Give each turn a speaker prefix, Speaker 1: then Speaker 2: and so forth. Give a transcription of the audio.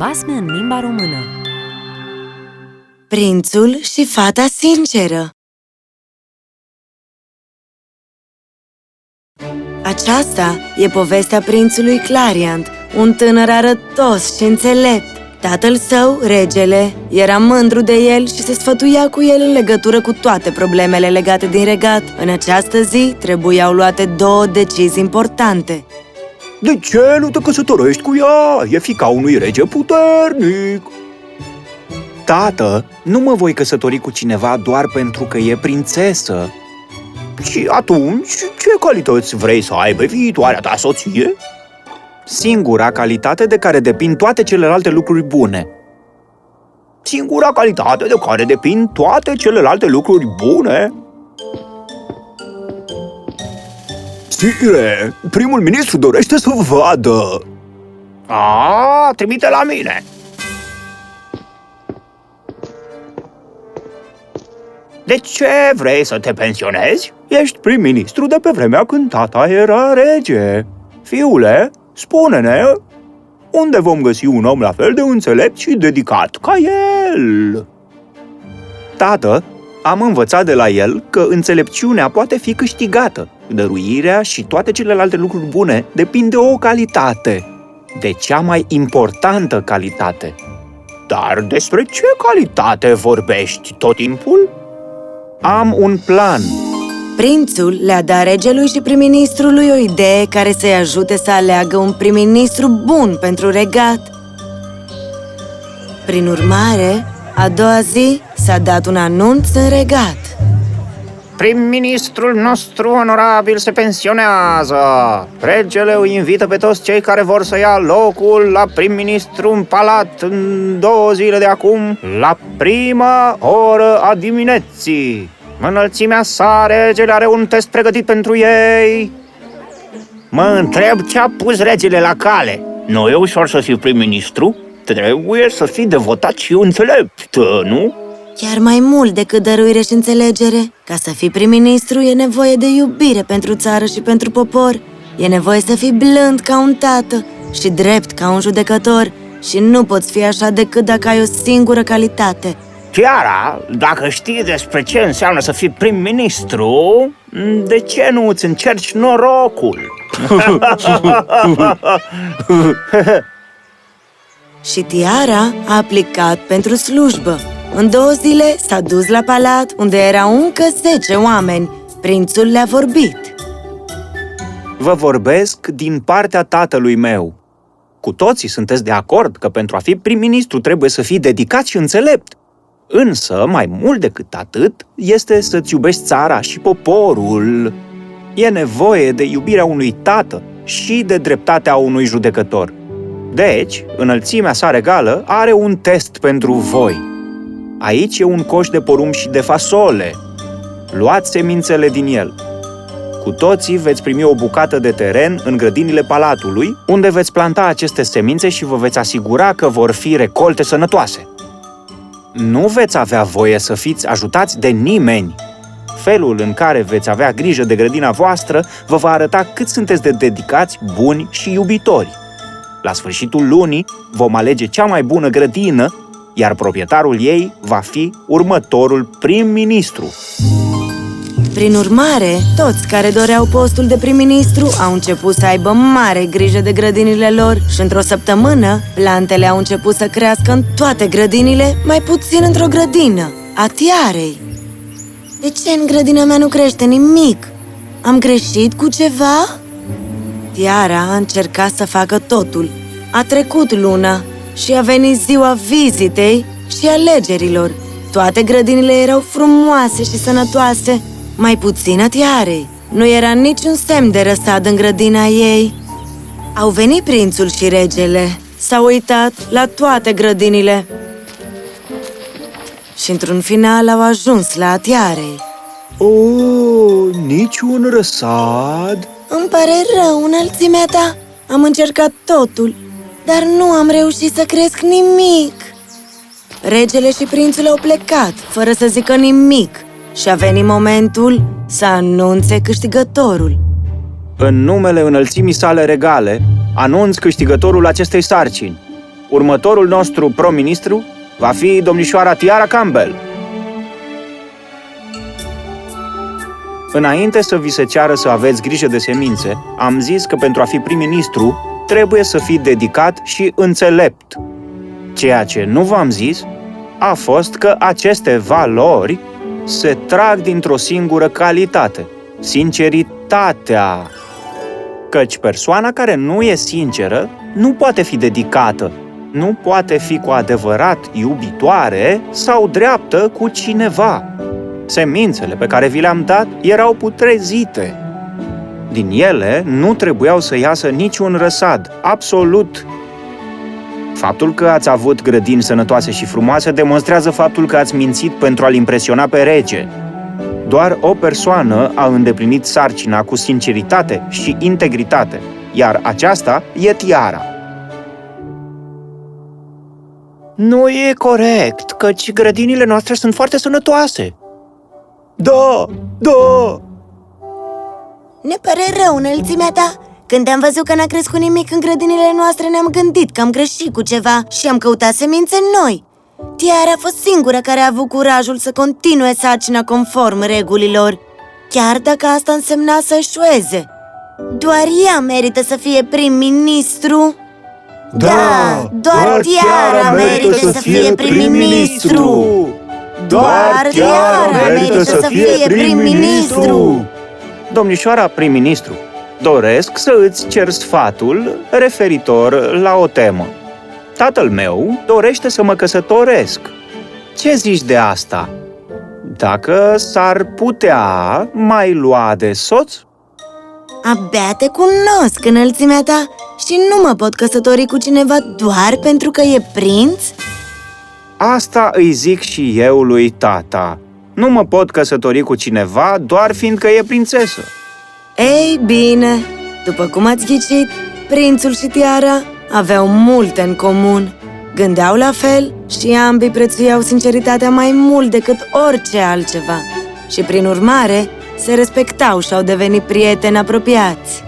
Speaker 1: Basme în limba română
Speaker 2: Prințul și fata sinceră Aceasta e povestea prințului Clariant, un tânăr arătos și înțelept. Tatăl său, regele, era mândru de el și se sfătuia cu el în legătură cu toate problemele legate din regat. În această zi trebuiau luate două decizii importante.
Speaker 3: De ce nu te căsătorești cu ea? E fica unui rege puternic. Tată, nu mă voi căsători cu cineva doar pentru că e prințesă. Și atunci, ce calități vrei să aibă viitoarea ta soție? Singura calitate de care depind toate celelalte lucruri bune. Singura calitate de care depind toate celelalte lucruri bune? Sire, primul ministru dorește să vă vadă. A, trimite la mine. De ce vrei să te pensionezi? Ești prim-ministru de pe vremea când tata era rege. Fiule, spune-ne, unde vom găsi un om la fel de înțelept și dedicat ca el? Tată, am învățat de la el că înțelepciunea poate fi câștigată. Dăruirea și toate celelalte lucruri bune depind de o calitate, de cea mai importantă calitate. Dar despre ce calitate vorbești tot timpul? Am un plan.
Speaker 2: Prințul le-a dat regelui și prim-ministrului o idee care să-i ajute să aleagă un prim-ministru bun pentru regat. Prin urmare, a doua zi s-a dat un anunț în regat.
Speaker 3: Prim-ministrul nostru onorabil se pensionează. Regele îi invită pe toți cei care vor să ia locul la prim-ministru în palat în două zile de acum, la prima oră a dimineții. Înălțimea sa, regele are un test pregătit pentru ei. Mă întreb ce a pus regele la cale. Nu e ușor să fii prim-ministru? Trebuie să fii devotat și înțelept, nu?
Speaker 2: Chiar mai mult decât dăruire și înțelegere. Ca să fii prim-ministru e nevoie de iubire pentru țară și pentru popor. E nevoie să fii blând ca un tată și drept ca un judecător și nu poți fi așa decât dacă ai o singură calitate.
Speaker 3: Chiara, dacă știi despre ce înseamnă să fii prim-ministru, de ce nu îți încerci norocul?
Speaker 2: Și Tiara a aplicat pentru slujbă. În două zile s-a dus la palat, unde erau încă zece oameni. Prințul le-a vorbit.
Speaker 3: Vă vorbesc din partea tatălui meu. Cu toții sunteți de acord că pentru a fi prim-ministru trebuie să fii dedicat și înțelept. Însă, mai mult decât atât, este să-ți iubești țara și poporul. E nevoie de iubirea unui tată și de dreptatea unui judecător. Deci, înălțimea sa regală are un test pentru voi. Aici e un coș de porumb și de fasole. Luați semințele din el. Cu toții veți primi o bucată de teren în grădinile palatului, unde veți planta aceste semințe și vă veți asigura că vor fi recolte sănătoase. Nu veți avea voie să fiți ajutați de nimeni. Felul în care veți avea grijă de grădina voastră vă va arăta cât sunteți de dedicați, buni și iubitori. La sfârșitul lunii vom alege cea mai bună grădină, iar proprietarul ei va fi următorul prim-ministru.
Speaker 2: Prin urmare, toți care doreau postul de prim-ministru au început să aibă mare grijă de grădinile lor și într-o săptămână, plantele au început să crească în toate grădinile, mai puțin într-o grădină, a tiarei. De ce în grădina mea nu crește nimic? Am greșit cu ceva? Tiara a încercat să facă totul. A trecut luna și a venit ziua vizitei și alegerilor. Toate grădinile erau frumoase și sănătoase, mai puțin a tiarei. Nu era niciun semn de răsad în grădina ei. Au venit prințul și regele. S-au uitat la toate grădinile. Și într-un final au ajuns la atiarei.
Speaker 3: O, niciun răsad?
Speaker 2: Îmi pare rău, înălțimea ta. Am încercat totul, dar nu am reușit să cresc nimic. Regele și prințul au plecat, fără să zică nimic. Și a venit momentul să anunțe câștigătorul.
Speaker 3: În numele înălțimii sale regale, anunț câștigătorul acestei sarcini. Următorul nostru prim-ministru va fi domnișoara Tiara Campbell. Înainte să vi se ceară să aveți grijă de semințe, am zis că pentru a fi prim-ministru trebuie să fii dedicat și înțelept. Ceea ce nu v-am zis a fost că aceste valori se trag dintr-o singură calitate, sinceritatea. Căci persoana care nu e sinceră nu poate fi dedicată, nu poate fi cu adevărat iubitoare sau dreaptă cu cineva. Semințele pe care vi le-am dat erau putrezite. Din ele nu trebuiau să iasă niciun răsad, absolut. Faptul că ați avut grădini sănătoase și frumoase demonstrează faptul că ați mințit pentru a-l impresiona pe rege. Doar o persoană a îndeplinit sarcina cu sinceritate și integritate, iar aceasta e tiara. Nu e corect, căci grădinile noastre sunt foarte sănătoase. Da, da!
Speaker 2: Ne pare rău înălțimea ta. Când am văzut că n-a crescut nimic în grădinile noastre, ne-am gândit că am greșit cu ceva și am căutat semințe noi. Tiara a fost singura care a avut curajul să continue sarcina conform regulilor, chiar dacă asta însemna să eșueze. Doar ea merită să fie prim-ministru. Da, doar Tiara merită să fie prim-ministru. Doar Tiara merită să fie prim-ministru.
Speaker 3: Domnișoara prim-ministru, doresc să îți cer sfatul referitor la o temă. Tatăl meu dorește să mă căsătoresc. Ce zici de asta? Dacă s-ar putea mai lua de soț?
Speaker 2: Abia te cunosc, înălțimea ta, și nu mă pot căsători cu cineva doar pentru că e prinț?
Speaker 3: Asta îi zic și eu lui tata. Nu mă pot căsători cu cineva doar fiindcă e prințesă.
Speaker 2: Ei bine, după cum ați ghicit, prințul și tiara aveau multe în comun. Gândeau la fel și ambii prețuiau sinceritatea mai mult decât orice altceva. Și prin urmare, se respectau și au devenit prieteni apropiați.